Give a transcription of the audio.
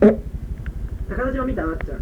高田島見たあっちゃん